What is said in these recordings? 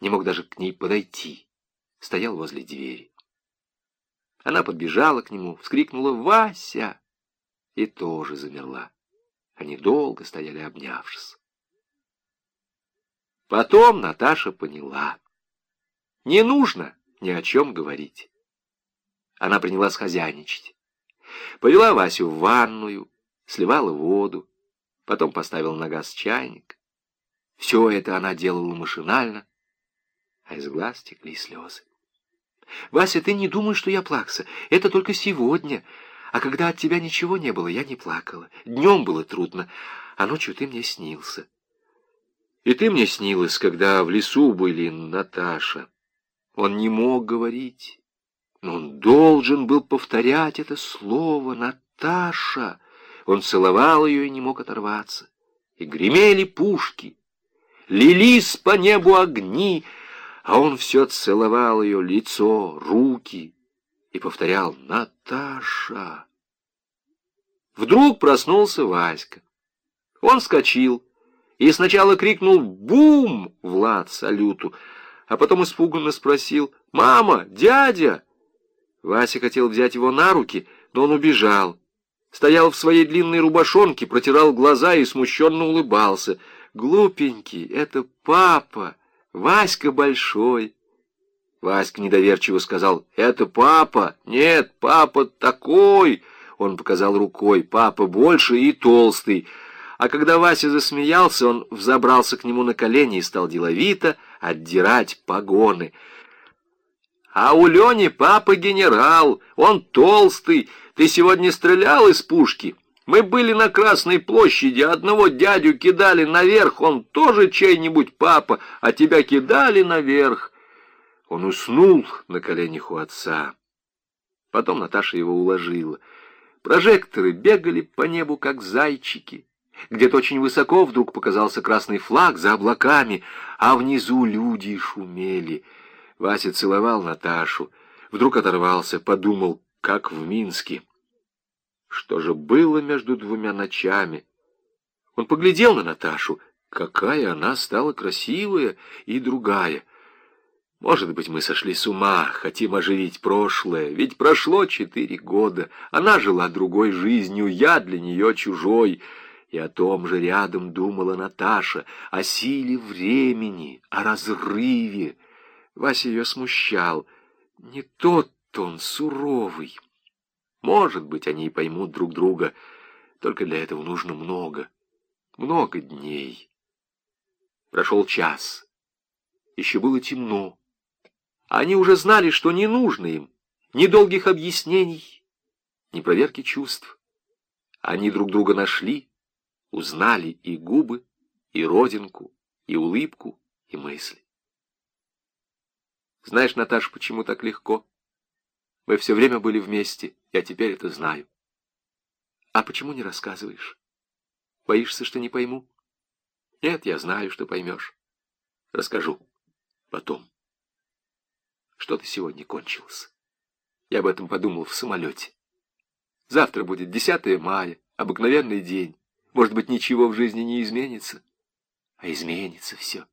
не мог даже к ней подойти. Стоял возле двери. Она подбежала к нему, вскрикнула «Вася!» и тоже замерла. Они долго стояли, обнявшись. Потом Наташа поняла. Не нужно ни о чем говорить. Она принялась хозяйничать. Повела Васю в ванную, сливала воду, потом поставила на газ чайник. Все это она делала машинально, а из глаз текли слезы. «Вася, ты не думай, что я плакса. Это только сегодня. А когда от тебя ничего не было, я не плакала. Днем было трудно, а ночью ты мне снился. И ты мне снилась, когда в лесу были Наташа. Он не мог говорить, но он должен был повторять это слово «Наташа». Он целовал ее и не мог оторваться. И гремели пушки, лились по небу огни, а он все целовал ее лицо, руки и повторял «Наташа». Вдруг проснулся Васька. Он вскочил и сначала крикнул «Бум!» Влад салюту, а потом испуганно спросил «Мама! Дядя!» Вася хотел взять его на руки, но он убежал. Стоял в своей длинной рубашонке, протирал глаза и смущенно улыбался. «Глупенький, это папа, Васька большой». Васька недоверчиво сказал «Это папа? Нет, папа такой!» Он показал рукой «Папа больше и толстый». А когда Вася засмеялся, он взобрался к нему на колени и стал деловито отдирать погоны. «А у Лени папа генерал, он толстый. Ты сегодня стрелял из пушки?» Мы были на Красной площади, одного дядю кидали наверх, он тоже чей-нибудь папа, а тебя кидали наверх. Он уснул на коленях у отца. Потом Наташа его уложила. Прожекторы бегали по небу, как зайчики. Где-то очень высоко вдруг показался красный флаг за облаками, а внизу люди шумели. Вася целовал Наташу, вдруг оторвался, подумал, как в Минске. Что же было между двумя ночами? Он поглядел на Наташу, какая она стала красивая и другая. Может быть, мы сошли с ума, хотим оживить прошлое, ведь прошло четыре года, она жила другой жизнью, я для нее чужой — и о том же рядом думала Наташа, о силе времени, о разрыве. Вася ее смущал. Не тот он суровый. Может быть, они и поймут друг друга, только для этого нужно много, много дней. Прошел час. Еще было темно. Они уже знали, что не нужно им ни долгих объяснений, ни проверки чувств. Они друг друга нашли, узнали и губы, и родинку, и улыбку, и мысли. Знаешь, Наташа, почему так легко? Мы все время были вместе, я теперь это знаю. А почему не рассказываешь? Боишься, что не пойму? Нет, я знаю, что поймешь. Расскажу. Потом. Что ты сегодня кончилось? Я об этом подумал в самолете. Завтра будет 10 мая, обыкновенный день. Может быть, ничего в жизни не изменится? А изменится все.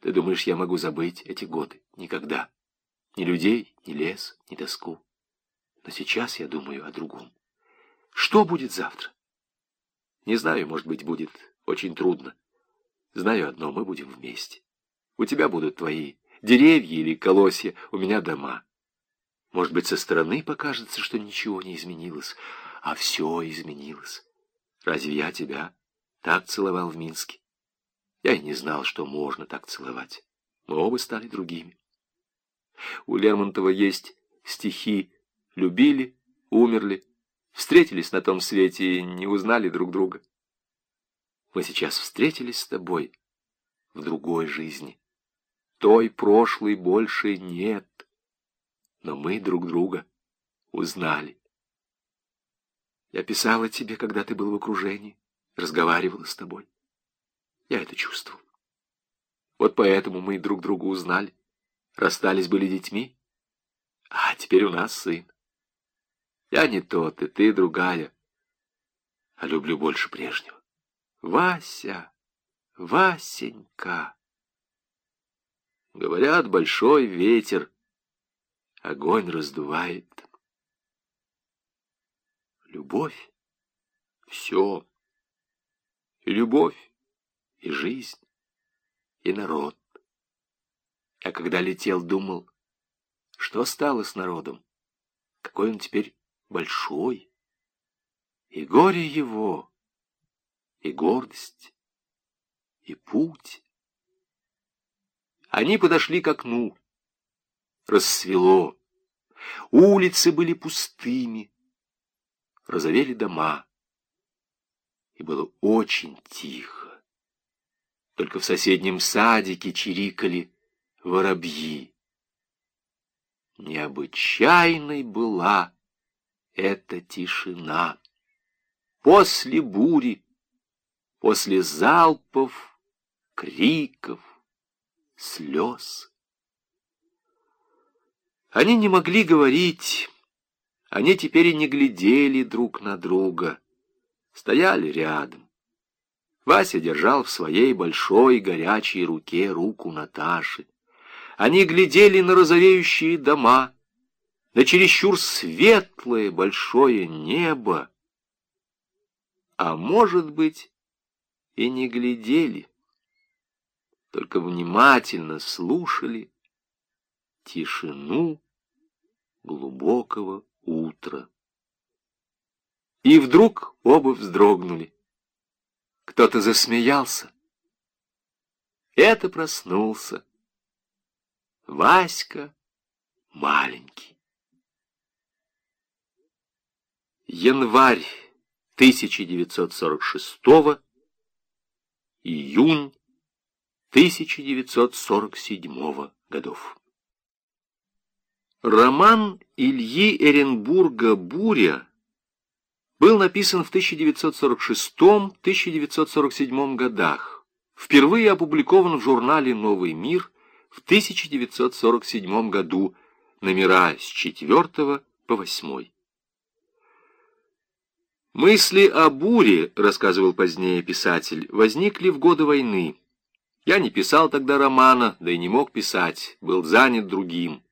Ты думаешь, я могу забыть эти годы? Никогда. Ни людей, ни лес, ни тоску. Но сейчас я думаю о другом. Что будет завтра? Не знаю, может быть, будет очень трудно. Знаю одно, мы будем вместе. У тебя будут твои деревья или колосья, у меня дома. Может быть, со стороны покажется, что ничего не изменилось, а все изменилось. Разве я тебя так целовал в Минске? Я и не знал, что можно так целовать. Мы оба стали другими. У Лермонтова есть стихи «Любили, умерли, встретились на том свете и не узнали друг друга». Мы сейчас встретились с тобой в другой жизни. Той прошлой больше нет, но мы друг друга узнали. Я писала тебе, когда ты был в окружении, разговаривала с тобой. Я это чувствовал. Вот поэтому мы друг друга узнали. Расстались были детьми, а теперь у нас сын. Я не тот, и ты другая, а люблю больше прежнего. Вася, Васенька. Говорят, большой ветер огонь раздувает. Любовь — все. И любовь, и жизнь, и народ. А когда летел, думал, что стало с народом? Какой он теперь большой. И горе его, и гордость, и путь. Они подошли к окну. Рассвело. Улицы были пустыми. Розовели дома. И было очень тихо. Только в соседнем садике чирикали воробьи. Необычайной была эта тишина. После бури, после залпов, криков, слез. Они не могли говорить, они теперь и не глядели друг на друга, стояли рядом. Вася держал в своей большой горячей руке руку Наташи. Они глядели на розовеющие дома, на чересчур светлое большое небо, а может быть, и не глядели только внимательно слушали тишину глубокого утра. И вдруг оба вздрогнули. Кто-то засмеялся. Это проснулся. Васька маленький. Январь 1946 июнь 1947 годов. Роман Ильи Эренбурга «Буря» был написан в 1946-1947 годах, впервые опубликован в журнале «Новый мир» в 1947 году, номера с 4 по 8. Мысли о буре, рассказывал позднее писатель, возникли в годы войны. Я не писал тогда романа, да и не мог писать, был занят другим.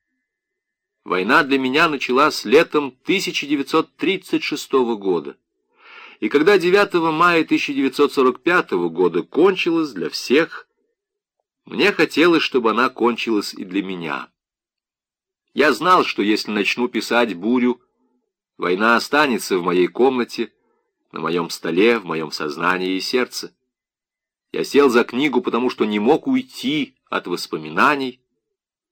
Война для меня началась летом 1936 года. И когда 9 мая 1945 года кончилась для всех, мне хотелось, чтобы она кончилась и для меня. Я знал, что если начну писать бурю, война останется в моей комнате, на моем столе, в моем сознании и сердце. Я сел за книгу, потому что не мог уйти от воспоминаний,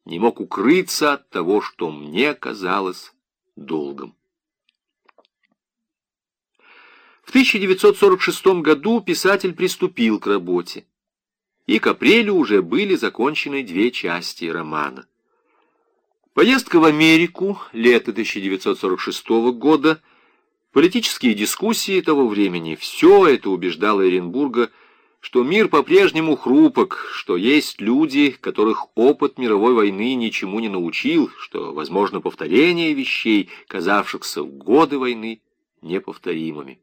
не мог укрыться от того, что мне казалось долгом. В 1946 году писатель приступил к работе, и к апрелю уже были закончены две части романа. Поездка в Америку, лето 1946 года, политические дискуссии того времени, все это убеждало Оренбурга что мир по-прежнему хрупок, что есть люди, которых опыт мировой войны ничему не научил, что возможно повторение вещей, казавшихся в годы войны неповторимыми.